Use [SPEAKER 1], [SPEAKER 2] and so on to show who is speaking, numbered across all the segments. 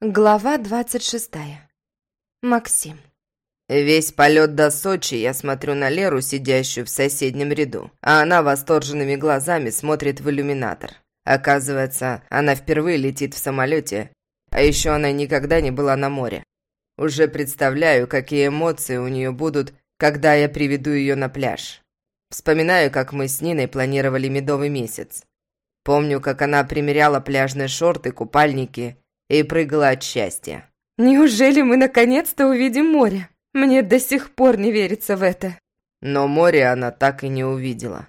[SPEAKER 1] Глава двадцать шестая. Максим.
[SPEAKER 2] Весь полет до Сочи я смотрю на Леру, сидящую в соседнем ряду, а она восторженными глазами смотрит в иллюминатор. Оказывается, она впервые летит в самолете, а еще она никогда не была на море. Уже представляю, какие эмоции у нее будут, когда я приведу ее на пляж. Вспоминаю, как мы с Ниной планировали медовый месяц. Помню, как она примеряла пляжные шорты, купальники и прыгала от счастья.
[SPEAKER 1] «Неужели мы наконец-то увидим море? Мне до сих пор не верится в это».
[SPEAKER 2] Но море она так и не увидела.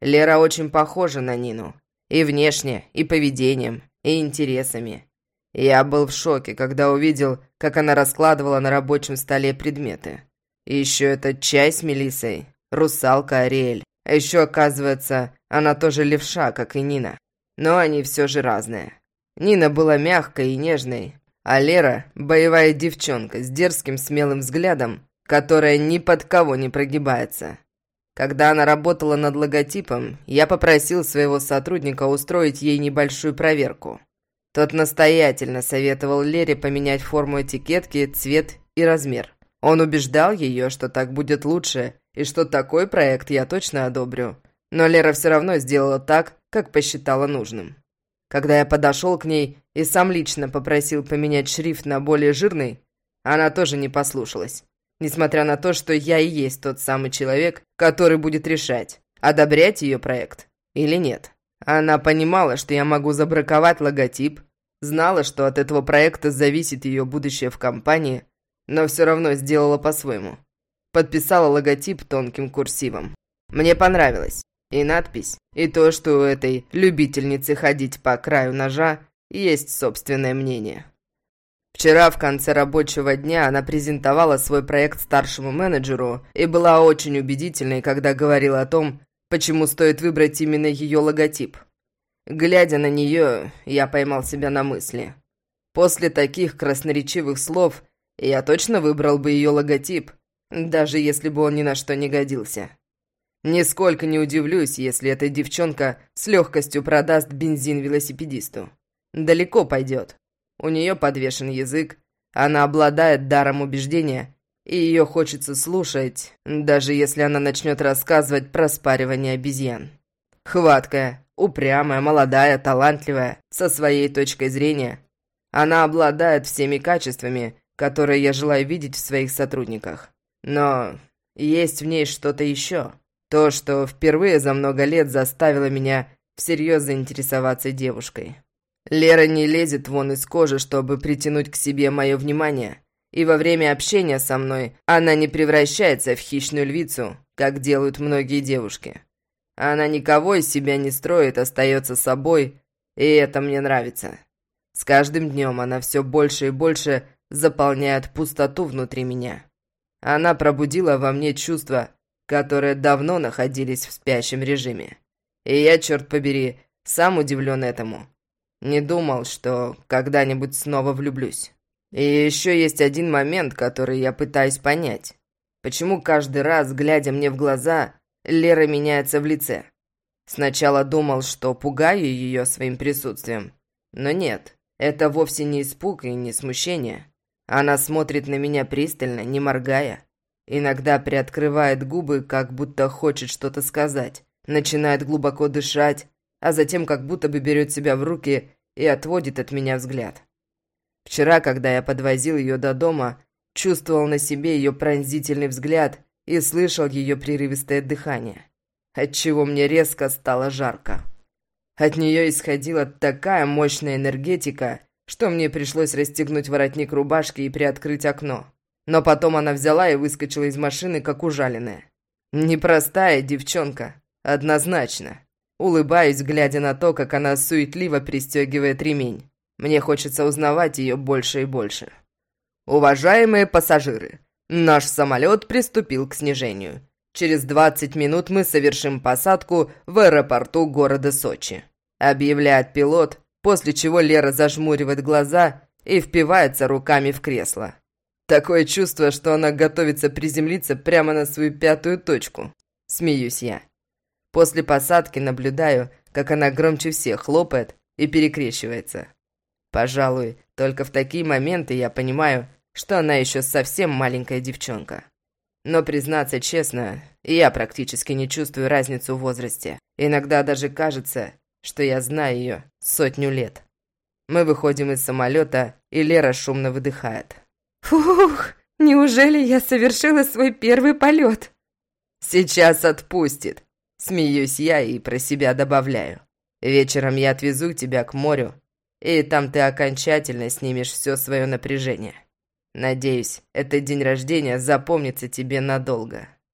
[SPEAKER 2] Лера очень похожа на Нину. И внешне, и поведением, и интересами. Я был в шоке, когда увидел, как она раскладывала на рабочем столе предметы. И еще этот чай с Мелиссой, русалка Ариэль. А еще, оказывается, она тоже левша, как и Нина. Но они все же разные. Нина была мягкой и нежной, а Лера – боевая девчонка с дерзким смелым взглядом, которая ни под кого не прогибается. Когда она работала над логотипом, я попросил своего сотрудника устроить ей небольшую проверку. Тот настоятельно советовал Лере поменять форму этикетки, цвет и размер. Он убеждал ее, что так будет лучше, и что такой проект я точно одобрю. Но Лера все равно сделала так, как посчитала нужным. Когда я подошел к ней и сам лично попросил поменять шрифт на более жирный, она тоже не послушалась. Несмотря на то, что я и есть тот самый человек, который будет решать, одобрять ее проект или нет. Она понимала, что я могу забраковать логотип, знала, что от этого проекта зависит ее будущее в компании, но все равно сделала по-своему. Подписала логотип тонким курсивом. Мне понравилось. И надпись, и то, что у этой любительницы ходить по краю ножа есть собственное мнение. Вчера в конце рабочего дня она презентовала свой проект старшему менеджеру и была очень убедительной, когда говорила о том, почему стоит выбрать именно ее логотип. Глядя на нее, я поймал себя на мысли. После таких красноречивых слов я точно выбрал бы ее логотип, даже если бы он ни на что не годился. Нисколько не удивлюсь, если эта девчонка с легкостью продаст бензин велосипедисту. Далеко пойдет. У нее подвешен язык, она обладает даром убеждения, и ее хочется слушать, даже если она начнет рассказывать про спаривание обезьян. Хваткая, упрямая, молодая, талантливая, со своей точкой зрения. Она обладает всеми качествами, которые я желаю видеть в своих сотрудниках. Но есть в ней что-то еще. То, что впервые за много лет заставило меня всерьез заинтересоваться девушкой. Лера не лезет вон из кожи, чтобы притянуть к себе мое внимание. И во время общения со мной она не превращается в хищную львицу, как делают многие девушки. Она никого из себя не строит, остается собой, и это мне нравится. С каждым днем она все больше и больше заполняет пустоту внутри меня. Она пробудила во мне чувства, которые давно находились в спящем режиме. И я, черт побери, сам удивлен этому. Не думал, что когда-нибудь снова влюблюсь. И еще есть один момент, который я пытаюсь понять. Почему каждый раз, глядя мне в глаза, Лера меняется в лице? Сначала думал, что пугаю ее своим присутствием. Но нет, это вовсе не испуг и не смущение. Она смотрит на меня пристально, не моргая. Иногда приоткрывает губы, как будто хочет что-то сказать. Начинает глубоко дышать, а затем как будто бы берет себя в руки и отводит от меня взгляд. Вчера, когда я подвозил ее до дома, чувствовал на себе ее пронзительный взгляд и слышал ее прерывистое дыхание, отчего мне резко стало жарко. От нее исходила такая мощная энергетика, что мне пришлось расстегнуть воротник рубашки и приоткрыть окно. Но потом она взяла и выскочила из машины, как ужаленная. Непростая девчонка, однозначно. Улыбаюсь, глядя на то, как она суетливо пристегивает ремень. Мне хочется узнавать ее больше и больше. Уважаемые пассажиры, наш самолет приступил к снижению. Через 20 минут мы совершим посадку в аэропорту города Сочи. Объявляет пилот, после чего Лера зажмуривает глаза и впивается руками в кресло. Такое чувство, что она готовится приземлиться прямо на свою пятую точку. Смеюсь я. После посадки наблюдаю, как она громче всех хлопает и перекрещивается. Пожалуй, Только в такие моменты я понимаю, что она еще совсем маленькая девчонка. Но, признаться честно, я практически не чувствую разницу в возрасте. Иногда даже кажется, что я знаю ее сотню лет. Мы выходим из самолета, и Лера шумно выдыхает.
[SPEAKER 1] Фух, неужели я совершила свой первый полет?
[SPEAKER 2] Сейчас отпустит. Смеюсь я и про себя добавляю. Вечером я отвезу тебя к морю, и там ты окончательно снимешь все свое напряжение. Надеюсь, этот день рождения запомнится тебе надолго.